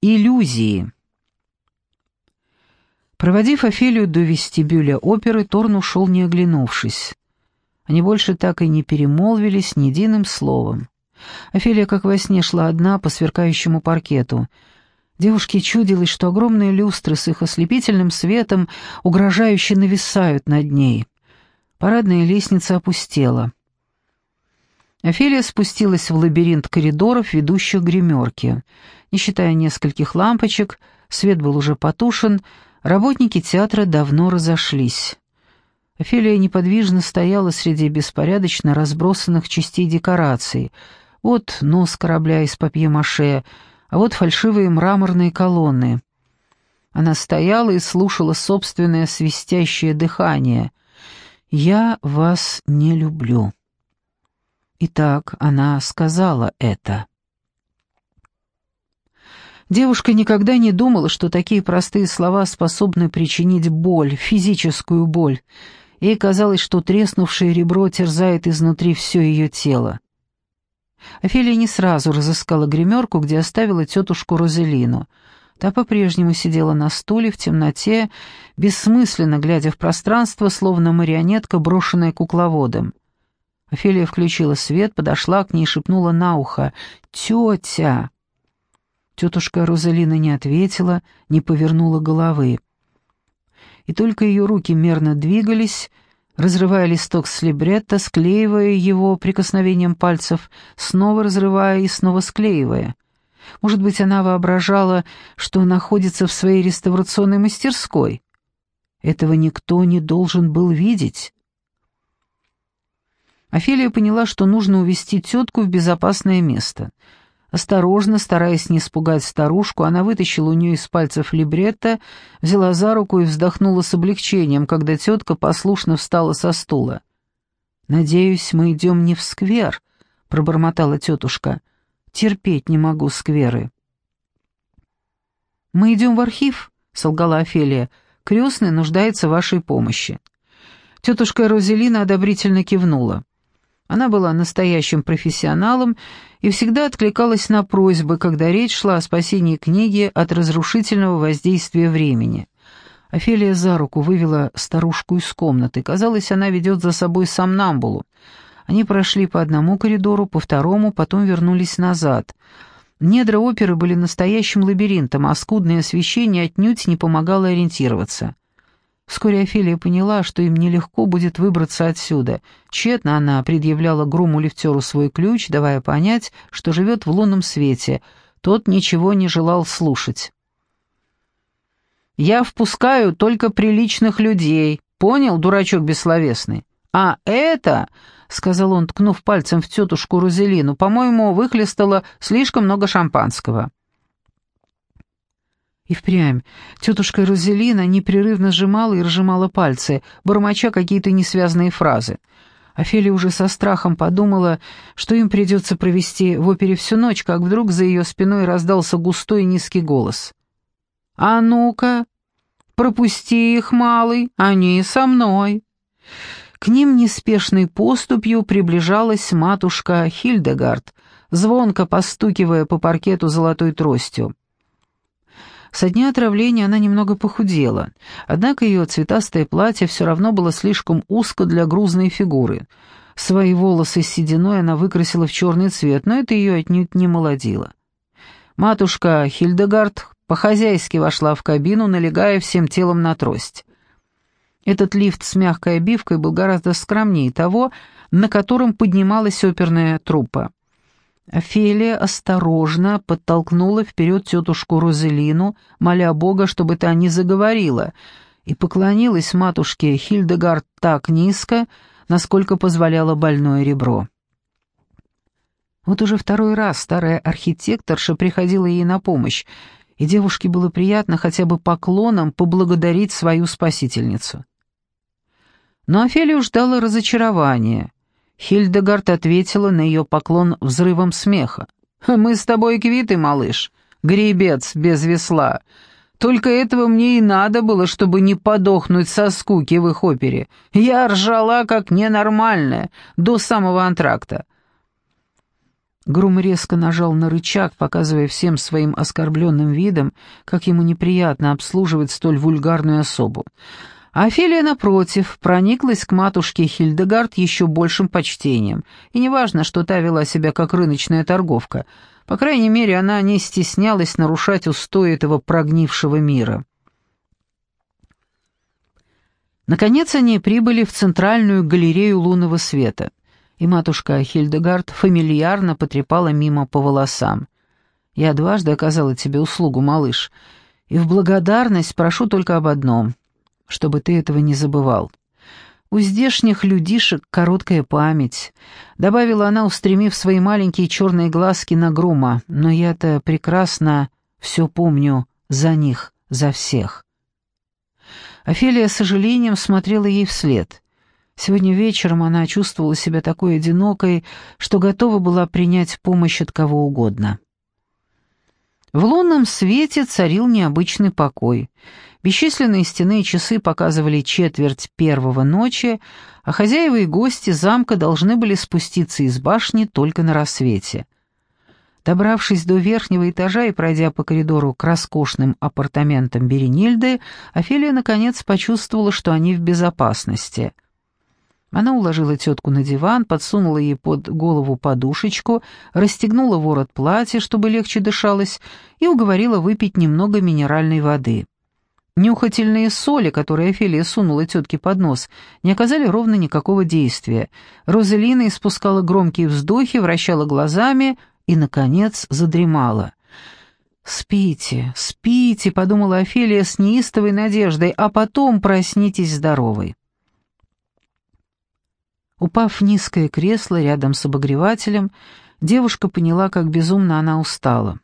Иллюзии. Проводив Офелию до вестибюля оперы, Торн ушел, не оглянувшись. Они больше так и не перемолвились ни единым словом. Офелия, как во сне, шла одна по сверкающему паркету. Девушке чудилось, что огромные люстры с их ослепительным светом угрожающе нависают над ней. Парадная лестница опустела. Офелия спустилась в лабиринт коридоров, ведущих к гримерке. Не считая нескольких лампочек, свет был уже потушен, работники театра давно разошлись. Офелия неподвижно стояла среди беспорядочно разбросанных частей декораций. Вот нос корабля из папье-маше, а вот фальшивые мраморные колонны. Она стояла и слушала собственное свистящее дыхание. «Я вас не люблю». Итак, она сказала это. Девушка никогда не думала, что такие простые слова способны причинить боль, физическую боль. Ей казалось, что треснувшее ребро терзает изнутри все ее тело. Офелия не сразу разыскала гримерку, где оставила тетушку Розелину. Та по-прежнему сидела на стуле в темноте, бессмысленно глядя в пространство, словно марионетка, брошенная кукловодом. Офелия включила свет, подошла к ней и шепнула на ухо «Тетя!». Тетушка Розалина не ответила, не повернула головы. И только ее руки мерно двигались, разрывая листок с либретто, склеивая его прикосновением пальцев, снова разрывая и снова склеивая. Может быть, она воображала, что находится в своей реставрационной мастерской. Этого никто не должен был видеть. Офелия поняла, что нужно увести тетку в безопасное место. Осторожно, стараясь не испугать старушку, она вытащила у нее из пальцев либретто, взяла за руку и вздохнула с облегчением, когда тетка послушно встала со стула. «Надеюсь, мы идем не в сквер», — пробормотала тетушка. «Терпеть не могу скверы». «Мы идем в архив», — солгала Офелия. «Крестный нуждается в вашей помощи». Тетушка Розелина одобрительно кивнула. Она была настоящим профессионалом и всегда откликалась на просьбы, когда речь шла о спасении книги от разрушительного воздействия времени. Офелия за руку вывела старушку из комнаты. Казалось, она ведет за собой сомнамбулу. Они прошли по одному коридору, по второму, потом вернулись назад. Недра оперы были настоящим лабиринтом, а скудное освещение отнюдь не помогало ориентироваться. Вскоре Офелия поняла, что им нелегко будет выбраться отсюда. Тщетно она предъявляла Груму-лифтеру свой ключ, давая понять, что живет в лунном свете. Тот ничего не желал слушать. «Я впускаю только приличных людей. Понял, дурачок бессловесный? А это...» — сказал он, ткнув пальцем в тетушку Розелину, — «по-моему, выхлестало слишком много шампанского». И впрямь тетушка Розелина непрерывно сжимала и разжимала пальцы, бормоча какие-то несвязные фразы. Офелия уже со страхом подумала, что им придется провести в опере всю ночь, как вдруг за ее спиной раздался густой низкий голос. «А ну-ка, пропусти их, малый, они со мной». К ним неспешной поступью приближалась матушка Хильдегард, звонко постукивая по паркету золотой тростью. Со дня отравления она немного похудела, однако ее цветастое платье все равно было слишком узко для грузной фигуры. Свои волосы с сединой она выкрасила в черный цвет, но это ее отнюдь не молодило. Матушка Хильдегард по-хозяйски вошла в кабину, налегая всем телом на трость. Этот лифт с мягкой обивкой был гораздо скромнее того, на котором поднималась оперная труппа. Офелия осторожно подтолкнула вперед тетушку Розелину, моля Бога, чтобы та не заговорила, и поклонилась матушке Хильдегард так низко, насколько позволяло больное ребро. Вот уже второй раз старая архитекторша приходила ей на помощь, и девушке было приятно хотя бы поклоном поблагодарить свою спасительницу. Но Офелию ждало разочарование — Хильдегард ответила на ее поклон взрывом смеха. «Мы с тобой квиты, малыш, гребец без весла. Только этого мне и надо было, чтобы не подохнуть со скуки в их опере. Я ржала как ненормальная до самого антракта». Грум резко нажал на рычаг, показывая всем своим оскорбленным видом, как ему неприятно обслуживать столь вульгарную особу. Офелия, напротив, прониклась к матушке Хильдегард еще большим почтением. И неважно, что та вела себя как рыночная торговка. По крайней мере, она не стеснялась нарушать устои этого прогнившего мира. Наконец они прибыли в центральную галерею лунного света и матушка Хильдегард фамильярно потрепала мимо по волосам. «Я дважды оказала тебе услугу, малыш, и в благодарность прошу только об одном, чтобы ты этого не забывал. У здешних людишек короткая память», — добавила она, устремив свои маленькие черные глазки на Грума, «но я-то прекрасно все помню за них, за всех». Офелия с сожалением смотрела ей вслед — Сегодня вечером она чувствовала себя такой одинокой, что готова была принять помощь от кого угодно. В лунном свете царил необычный покой. Бесчисленные стены и часы показывали четверть первого ночи, а хозяева и гости замка должны были спуститься из башни только на рассвете. Добравшись до верхнего этажа и пройдя по коридору к роскошным апартаментам Беренильды, Офелия наконец почувствовала, что они в безопасности — она уложила тетку на диван, подсунула ей под голову подушечку, расстегнула ворот платья, чтобы легче дышалось, и уговорила выпить немного минеральной воды. Нюхательные соли, которые Офелия сунула тетке под нос, не оказали ровно никакого действия. Розелина испускала громкие вздохи, вращала глазами и, наконец, задремала. «Спите, спите», — подумала Офелия с неистовой надеждой, «а потом проснитесь здоровой». Упав в низкое кресло рядом с обогревателем, девушка поняла, как безумно она устала.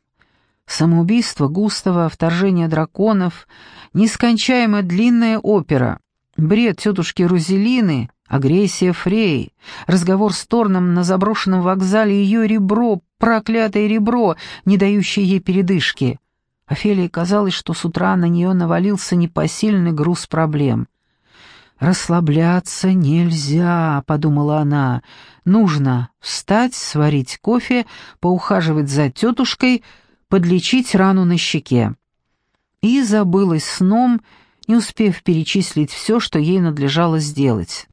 Самоубийство Густава, вторжение драконов, нескончаемо длинная опера, бред тетушки Рузелины, агрессия Фрей, разговор с Торном на заброшенном вокзале, ее ребро, проклятое ребро, не дающее ей передышки. Офелии казалось, что с утра на нее навалился непосильный груз проблем. «Расслабляться нельзя», — подумала она. «Нужно встать, сварить кофе, поухаживать за тетушкой, подлечить рану на щеке». И забылась сном, не успев перечислить все, что ей надлежало сделать.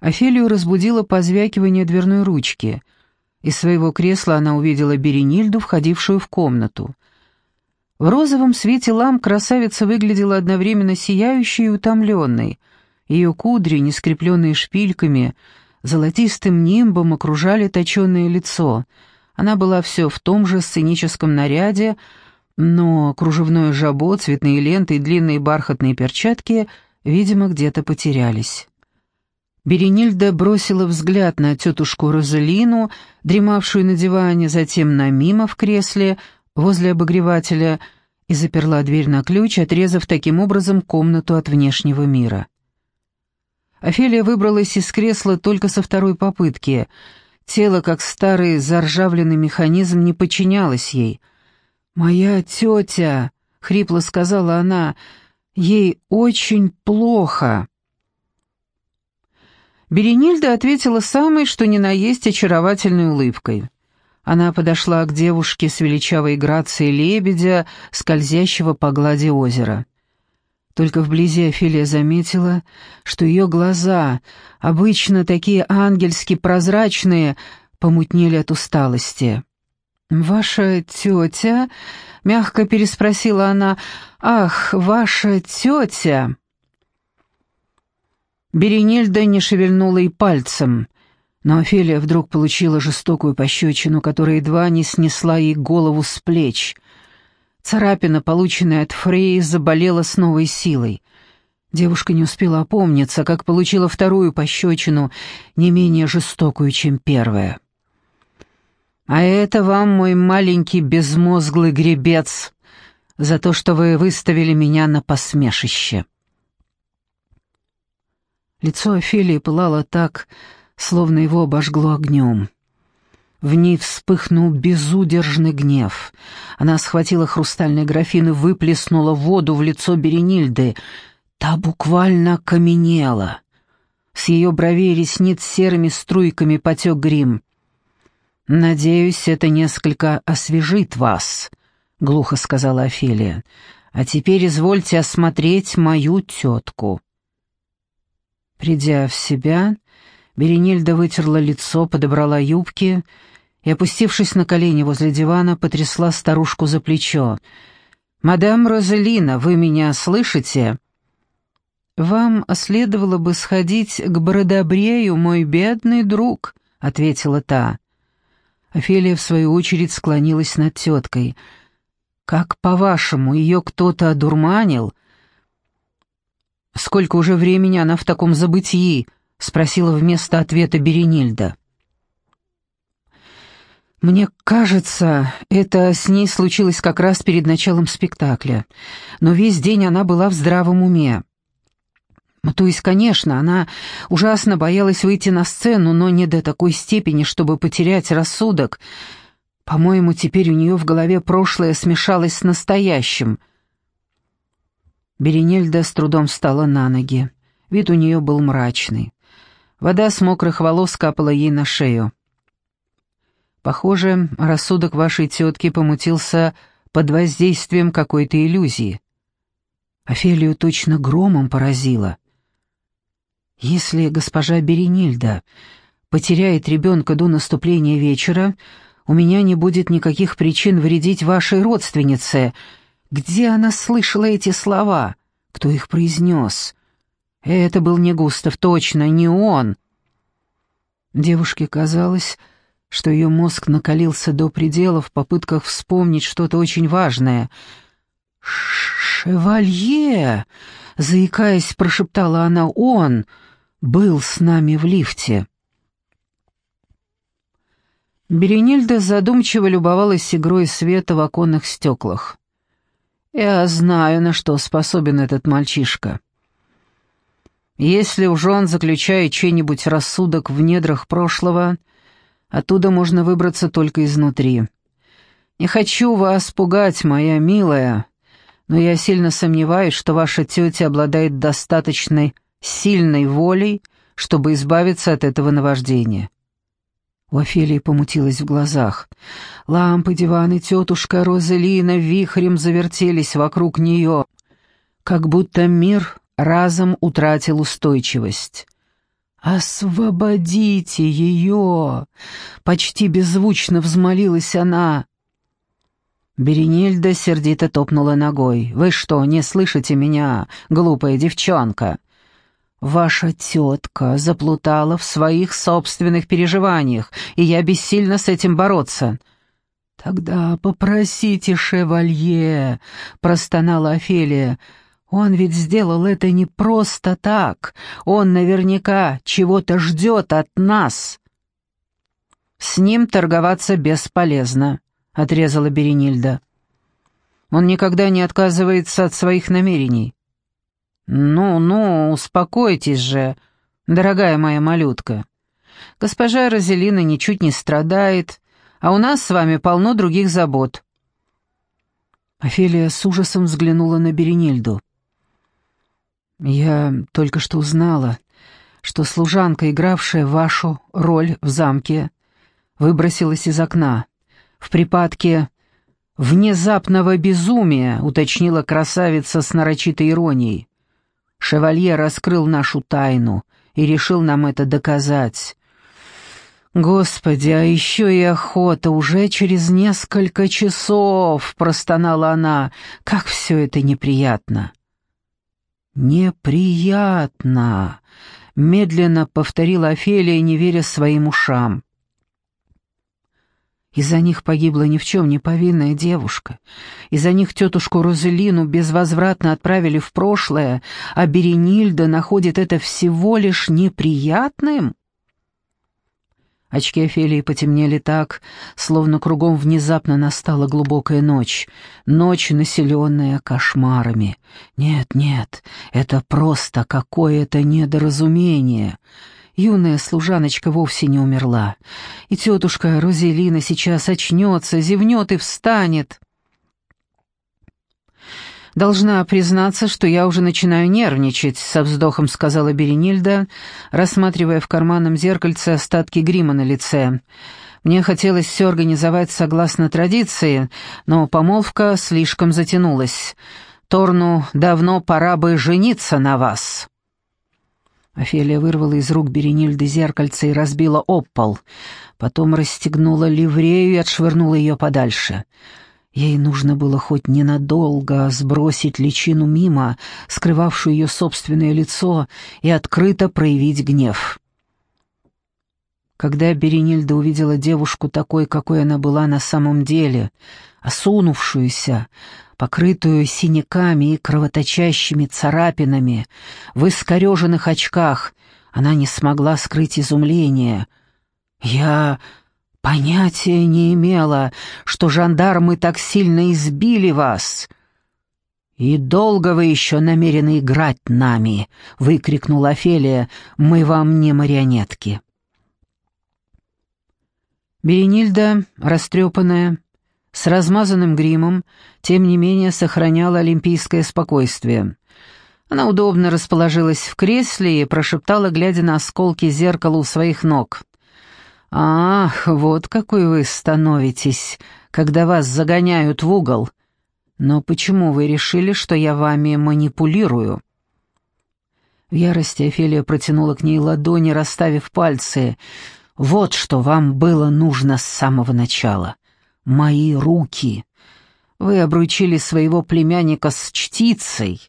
Офелию разбудило позвякивание дверной ручки. Из своего кресла она увидела Беренильду, входившую в комнату. В розовом свете ламп красавица выглядела одновременно сияющей и утомленной. Ее кудри, не скрепленные шпильками, золотистым нимбом окружали точеное лицо. Она была все в том же сценическом наряде, но кружевное жабо, цветные ленты и длинные бархатные перчатки, видимо, где-то потерялись. Беренильда бросила взгляд на тетушку Розалину, дремавшую на диване, затем на Мима в кресле — возле обогревателя и заперла дверь на ключ, отрезав таким образом комнату от внешнего мира. Офелия выбралась из кресла только со второй попытки. Тело, как старый заржавленный механизм, не подчинялось ей. «Моя тетя», — хрипло сказала она, — «ей очень плохо». Беренильда ответила самой, что ни на есть очаровательной улыбкой. Она подошла к девушке с величавой грацией лебедя, скользящего по глади озера. Только вблизи Офелия заметила, что ее глаза, обычно такие ангельски прозрачные, помутнели от усталости. «Ваша тетя?» — мягко переспросила она. «Ах, ваша тетя!» Беренильда не шевельнула и пальцем — но Офелия вдруг получила жестокую пощечину, которая едва не снесла ей голову с плеч. Царапина, полученная от Фреи, заболела с новой силой. Девушка не успела опомниться, как получила вторую пощечину, не менее жестокую, чем первая. «А это вам, мой маленький безмозглый гребец, за то, что вы выставили меня на посмешище». Лицо Офелии пылало так, словно его обожгло огнем. В ней вспыхнул безудержный гнев. Она схватила хрустальный графин и выплеснула воду в лицо Беренильды. Та буквально каменела. С ее бровей ресниц серыми струйками потек грим. «Надеюсь, это несколько освежит вас», — глухо сказала Офелия. «А теперь извольте осмотреть мою тетку». Придя в себя, Беренильда вытерла лицо, подобрала юбки и, опустившись на колени возле дивана, потрясла старушку за плечо. «Мадам Розелина, вы меня слышите?» «Вам следовало бы сходить к Бородобрею, мой бедный друг», — ответила та. Офелия, в свою очередь, склонилась над теткой. «Как, по-вашему, ее кто-то одурманил?» «Сколько уже времени она в таком забытии?» — спросила вместо ответа Беренильда. «Мне кажется, это с ней случилось как раз перед началом спектакля, но весь день она была в здравом уме. То есть, конечно, она ужасно боялась выйти на сцену, но не до такой степени, чтобы потерять рассудок. По-моему, теперь у нее в голове прошлое смешалось с настоящим. Беренельда с трудом встала на ноги. Вид у нее был мрачный. Вода с мокрых волос капала ей на шею. Похоже, рассудок вашей тетки помутился под воздействием какой-то иллюзии. Офелию точно громом поразило. Если госпожа Беренильда потеряет ребенка до наступления вечера, у меня не будет никаких причин вредить вашей родственнице. Где она слышала эти слова? Кто их произнес? Это был не Густав, точно, не он. Девушке казалось, что ее мозг накалился до предела в попытках вспомнить что-то очень важное. «Шевалье!» — заикаясь, прошептала она. «Он!» был с нами в лифте. Беренильда задумчиво любовалась игрой света в оконных стеклах. «Я знаю, на что способен этот мальчишка. Если уж он заключает чей-нибудь рассудок в недрах прошлого, оттуда можно выбраться только изнутри. Не хочу вас пугать, моя милая, но я сильно сомневаюсь, что ваша тетя обладает достаточной сильной волей, чтобы избавиться от этого наваждения. У Офелии помутилась в глазах. Лампы, диваны, тетушка Розелина вихрем завертелись вокруг нее, как будто мир разом утратил устойчивость. «Освободите ее!» — почти беззвучно взмолилась она. Беренильда сердито топнула ногой. «Вы что, не слышите меня, глупая девчонка? Ваша тетка заплутала в своих собственных переживаниях, и я бессильно с этим бороться». «Тогда попросите шевалье», — простонала Офелия. «Он ведь сделал это не просто так. Он наверняка чего-то ждет от нас». «С ним торговаться бесполезно», — отрезала Беренильда. «Он никогда не отказывается от своих намерений. «Ну-ну, успокойтесь же, дорогая моя малютка. Госпожа Розелина ничуть не страдает, а у нас с вами полно других забот». Офелия с ужасом взглянула на Беренильду. «Я только что узнала, что служанка, игравшая вашу роль в замке, выбросилась из окна. В припадке внезапного безумия», — уточнила красавица с нарочитой иронией. Шевалье раскрыл нашу тайну и решил нам это доказать. «Господи, а еще и охота, уже через несколько часов!» — простонала она. «Как все это неприятно!» «Неприятно!» — медленно повторила Офелия, не веря своим ушам. Из-за них погибла ни в чем не повинная девушка. Из-за них тетушку Розелину безвозвратно отправили в прошлое, а Беренильда находит это всего лишь неприятным? Очки Офелии потемнели так, словно кругом внезапно настала глубокая ночь. Ночь, населенная кошмарами. Нет, нет, это просто какое-то недоразумение. Юная служаночка вовсе не умерла. И тетушка Розелина сейчас очнется, зевнет и встанет. «Должна признаться, что я уже начинаю нервничать», — со вздохом сказала Беренильда, рассматривая в карманном зеркальце остатки грима на лице. Мне хотелось все организовать согласно традиции, но помолвка слишком затянулась. Торну давно пора бы жениться на вас». Офелия вырвала из рук Беренильды зеркальце и разбила об пол. Потом расстегнула ливрею и отшвырнула ее подальше. Ей нужно было хоть ненадолго сбросить личину мимо, скрывавшую ее собственное лицо, и открыто проявить гнев. Когда Беренильда увидела девушку такой, какой она была на самом деле, осунувшуюся, покрытую синяками и кровоточащими царапинами, в искореженных очках, она не смогла скрыть изумление. «Я понятия не имела, что жандармы так сильно избили вас!» «И долго вы еще намерены играть нами?» — выкрикнула Офелия. «Мы вам не марионетки». Беренильда, растрепанная, с размазанным гримом, тем не менее сохраняла олимпийское спокойствие. Она удобно расположилась в кресле и прошептала, глядя на осколки зеркала у своих ног. «Ах, вот какой вы становитесь, когда вас загоняют в угол. Но почему вы решили, что я вами манипулирую?» В ярости Офелия протянула к ней ладони, расставив пальцы — вот что вам было нужно с самого начала. Мои руки. Вы обручили своего племянника с чтицей,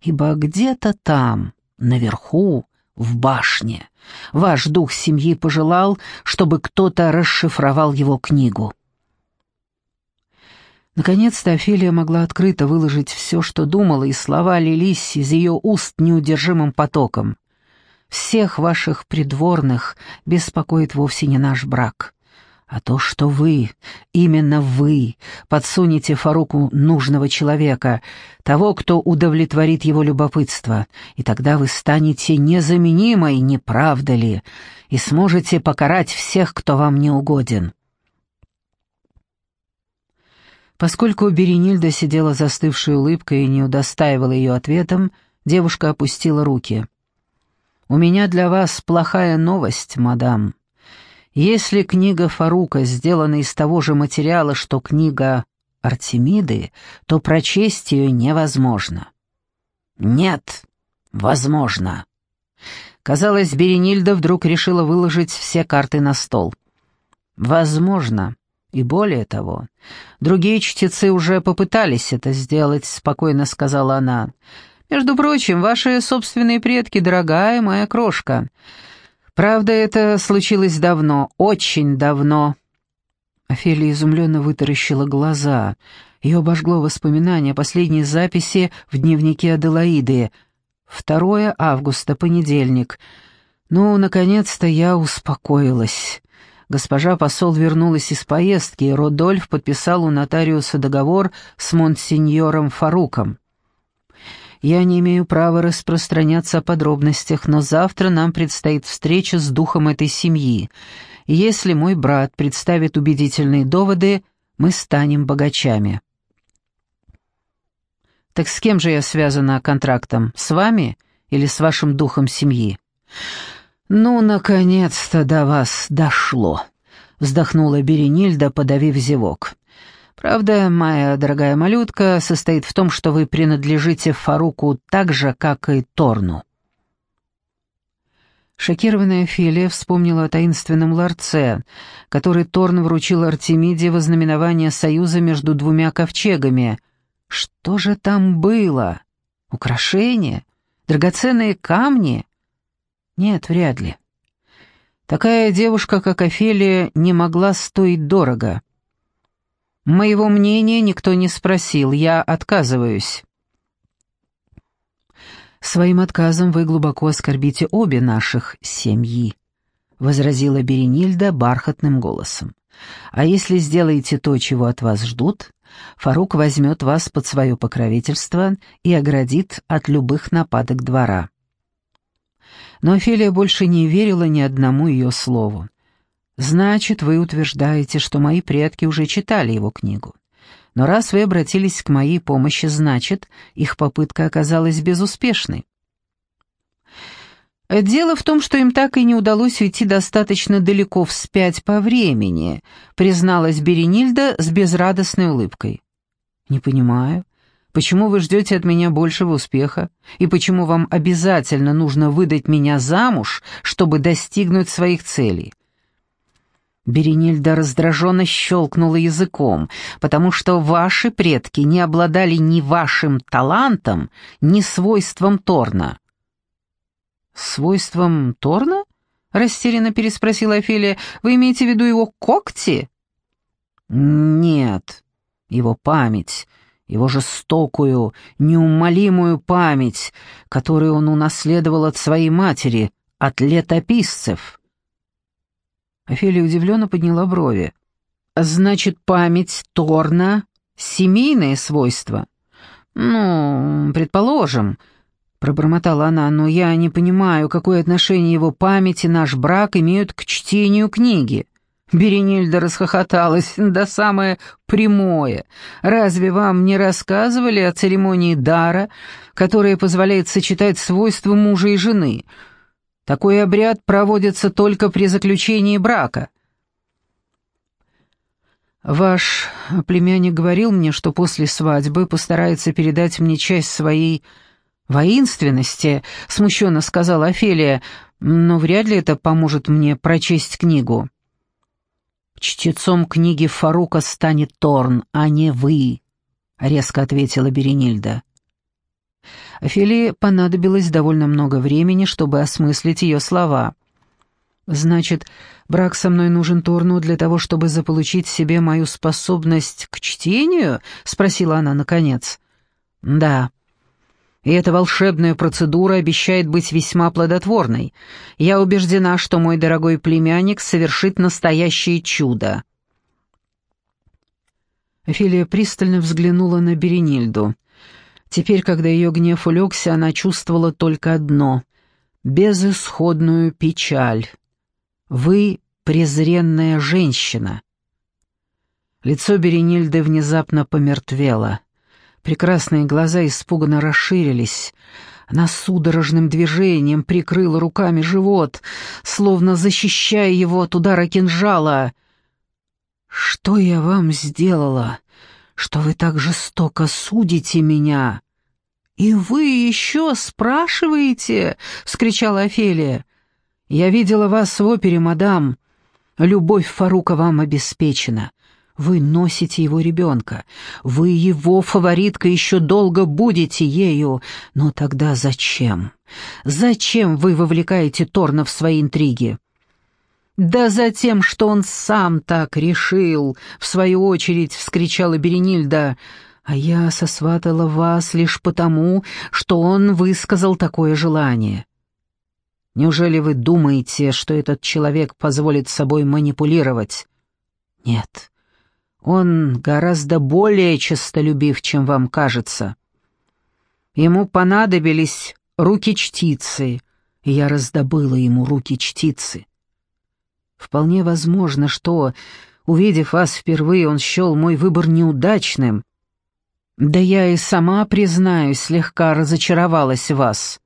ибо где-то там, наверху, в башне, ваш дух семьи пожелал, чтобы кто-то расшифровал его книгу. Наконец-то Офелия могла открыто выложить все, что думала, и слова лились из ее уст неудержимым потоком. Всех ваших придворных беспокоит вовсе не наш брак, а то, что вы, именно вы, подсунете Фаруку нужного человека, того, кто удовлетворит его любопытство, и тогда вы станете незаменимой, не правда ли, и сможете покарать всех, кто вам не угоден. Поскольку Беренильда сидела застывшей улыбкой и не удостаивала ее ответом, девушка опустила руки. «У меня для вас плохая новость, мадам. Если книга Фарука сделана из того же материала, что книга Артемиды, то прочесть ее невозможно». «Нет, возможно». Казалось, Беренильда вдруг решила выложить все карты на стол. «Возможно». И более того, другие чтецы уже попытались это сделать, спокойно сказала она. Между прочим, ваши собственные предки, дорогая моя крошка. Правда, это случилось давно, очень давно». Офелия изумленно вытаращила глаза. Ее обожгло воспоминание о последней записи в дневнике Аделаиды. 2 августа, понедельник. Ну, наконец-то я успокоилась. Госпожа посол вернулась из поездки, и Родольф подписал у нотариуса договор с монсеньором Фаруком. Я не имею права распространяться о подробностях, но завтра нам предстоит встреча с духом этой семьи. если мой брат представит убедительные доводы, мы станем богачами. Так с кем же я связана контрактом? С вами или с вашим духом семьи? Ну, наконец-то до вас дошло, вздохнула Беренильда, подавив зевок. Правда, моя дорогая малютка, состоит в том, что вы принадлежите Фаруку так же, как и Торну». Шокированная Филия вспомнила о таинственном ларце, который Торн вручил Артемиде во знаменование союза между двумя ковчегами. Что же там было? Украшения? Драгоценные камни? Нет, вряд ли. Такая девушка, как Офелия, не могла стоить дорого. Моего мнения никто не спросил, я отказываюсь. Своим отказом вы глубоко оскорбите обе наших семьи, возразила Беренильда бархатным голосом. А если сделаете то, чего от вас ждут, Фарук возьмет вас под свое покровительство и оградит от любых нападок двора. Но Офелия больше не верила ни одному ее слову. Значит, вы утверждаете, что мои предки уже читали его книгу. Но раз вы обратились к моей помощи, значит, их попытка оказалась безуспешной. Дело в том, что им так и не удалось уйти достаточно далеко вспять по времени, призналась Беренильда с безрадостной улыбкой. Не понимаю, почему вы ждете от меня большего успеха, и почему вам обязательно нужно выдать меня замуж, чтобы достигнуть своих целей. Беренильда раздраженно щелкнула языком, потому что ваши предки не обладали ни вашим талантом, ни свойством Торна. «Свойством Торна?» — растерянно переспросила Офелия. «Вы имеете в виду его когти?» «Нет, его память, его жестокую, неумолимую память, которую он унаследовал от своей матери, от летописцев». Офелия удивленно подняла брови. «Значит, память Торна — семейное свойство?» «Ну, предположим», Пробормотала она, но я не понимаю, какое отношение его память и наш брак имеют к чтению книги. Беренильда расхохоталась, да самое прямое. Разве вам не рассказывали о церемонии дара, которая позволяет сочетать свойства мужа и жены? Такой обряд проводится только при заключении брака. Ваш племянник говорил мне, что после свадьбы постарается передать мне часть своей «Воинственности», — смущенно сказала Офелия, «но вряд ли это поможет мне прочесть книгу». «Чтецом книги Фарука станет Торн, а не вы», — резко ответила Беренильда. Офелии понадобилось довольно много времени, чтобы осмыслить ее слова. «Значит, брак со мной нужен Торну для того, чтобы заполучить себе мою способность к чтению?» — спросила она наконец. «Да», и эта волшебная процедура обещает быть весьма плодотворной. Я убеждена, что мой дорогой племянник совершит настоящее чудо». Офелия пристально взглянула на Беренильду. Теперь, когда ее гнев улегся, она чувствовала только одно — безысходную печаль. «Вы — презренная женщина». Лицо Беренильды внезапно помертвело. Прекрасные глаза испуганно расширились. Она судорожным движением прикрыла руками живот, словно защищая его от удара кинжала. «Что я вам сделала, что вы так жестоко судите меня?» «И вы еще спрашиваете?» — вскричала Офелия. «Я видела вас в опере, мадам. Любовь Фарука вам обеспечена. Вы носите его ребенка. Вы его фаворитка еще долго будете ею. Но тогда зачем? Зачем вы вовлекаете Торна в свои интриги? «Да за тем, что он сам так решил!» — в свою очередь вскричала Беренильда. «А я сосватала вас лишь потому, что он высказал такое желание». «Неужели вы думаете, что этот человек позволит собой манипулировать?» «Нет, он гораздо более честолюбив, чем вам кажется. Ему понадобились руки чтицы, и я раздобыла ему руки чтицы. Вполне возможно, что, увидев вас впервые, он счел мой выбор неудачным. Да я и сама, признаюсь, слегка разочаровалась в вас.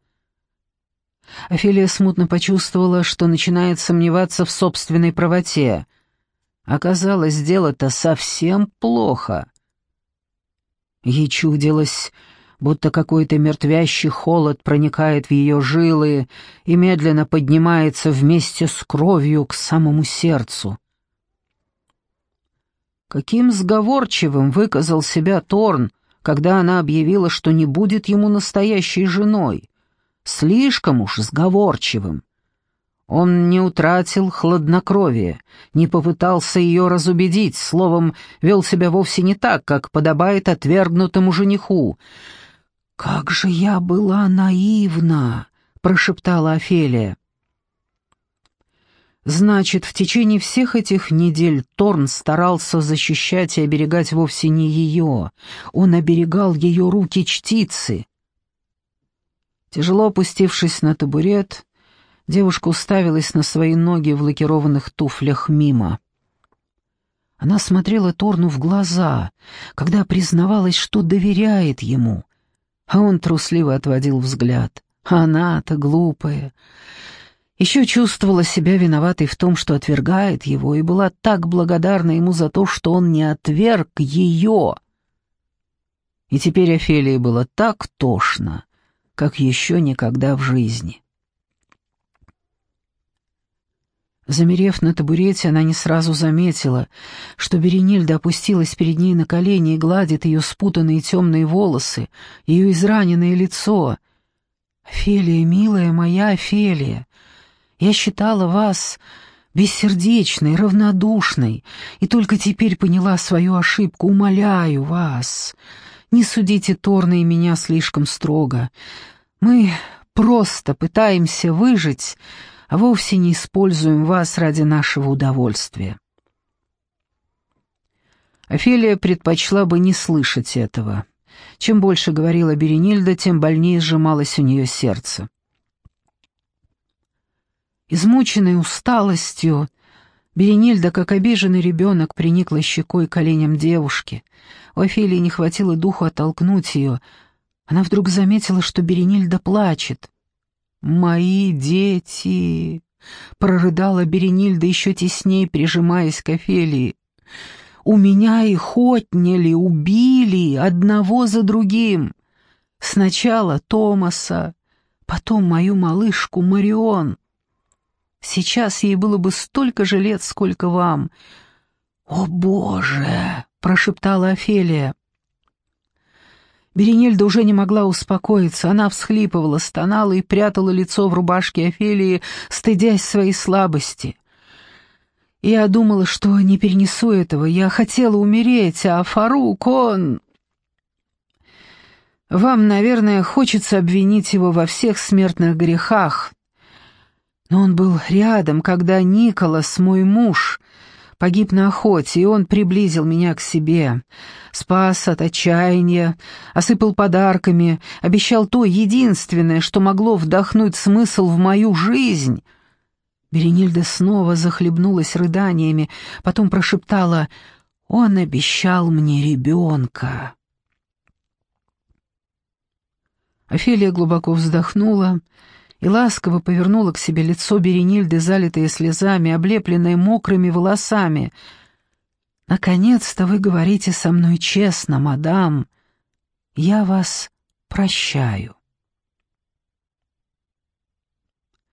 Офелия смутно почувствовала, что начинает сомневаться в собственной правоте. Оказалось, дело-то совсем плохо. Ей чудилось, будто какой-то мертвящий холод проникает в ее жилы и медленно поднимается вместе с кровью к самому сердцу. Каким сговорчивым выказал себя Торн, когда она объявила, что не будет ему настоящей женой. Слишком уж сговорчивым. Он не утратил хладнокровие, не попытался ее разубедить, словом, вел себя вовсе не так, как подобает отвергнутому жениху. «Как же я была наивна!» — прошептала Офелия. Значит, в течение всех этих недель Торн старался защищать и оберегать вовсе не ее. Он оберегал ее руки чтицы. Тяжело опустившись на табурет, Девушка уставилась на свои ноги в лакированных туфлях мимо. Она смотрела Торну в глаза, когда признавалась, что доверяет ему, а он трусливо отводил взгляд. Она-то глупая. Еще чувствовала себя виноватой в том, что отвергает его, и была так благодарна ему за то, что он не отверг ее. И теперь Офелии было так тошно, как еще никогда в жизни. Замерев на табурете, она не сразу заметила, что Беренильда опустилась перед ней на колени и гладит ее спутанные темные волосы, ее израненное лицо. «Офелия, милая моя Офелия, я считала вас бессердечной, равнодушной, и только теперь поняла свою ошибку. Умоляю вас, не судите Торна и меня слишком строго. Мы просто пытаемся выжить, а вовсе не используем вас ради нашего удовольствия. Офелия предпочла бы не слышать этого. Чем больше говорила Беренильда, тем больнее сжималось у нее сердце. Измученной усталостью, Беренильда, как обиженный ребенок, приникла щекой к коленям девушки. У Офелии не хватило духу оттолкнуть ее. Она вдруг заметила, что Беренильда плачет. «Мои дети!» — прорыдала Беренильда еще теснее, прижимаясь к Офелии. «У меня их отняли, убили, одного за другим. Сначала Томаса, потом мою малышку Марион. Сейчас ей было бы столько же лет, сколько вам». «О, Боже!» — прошептала Офелия. Беренельда уже не могла успокоиться. Она всхлипывала, стонала и прятала лицо в рубашке Офелии, стыдясь своей слабости. Я думала, что не перенесу этого. Я хотела умереть, а Фарук, он... Вам, наверное, хочется обвинить его во всех смертных грехах. Но он был рядом, когда Николас, мой муж, погиб на охоте, и он приблизил меня к себе, спас от отчаяния, осыпал подарками, обещал то единственное, что могло вдохнуть смысл в мою жизнь. Беренильда снова захлебнулась рыданиями, потом прошептала «Он обещал мне ребенка». Офелия глубоко вздохнула и ласково повернула к себе лицо Беренильды, залитое слезами, облепленное мокрыми волосами. «Наконец-то вы говорите со мной честно, мадам. Я вас прощаю».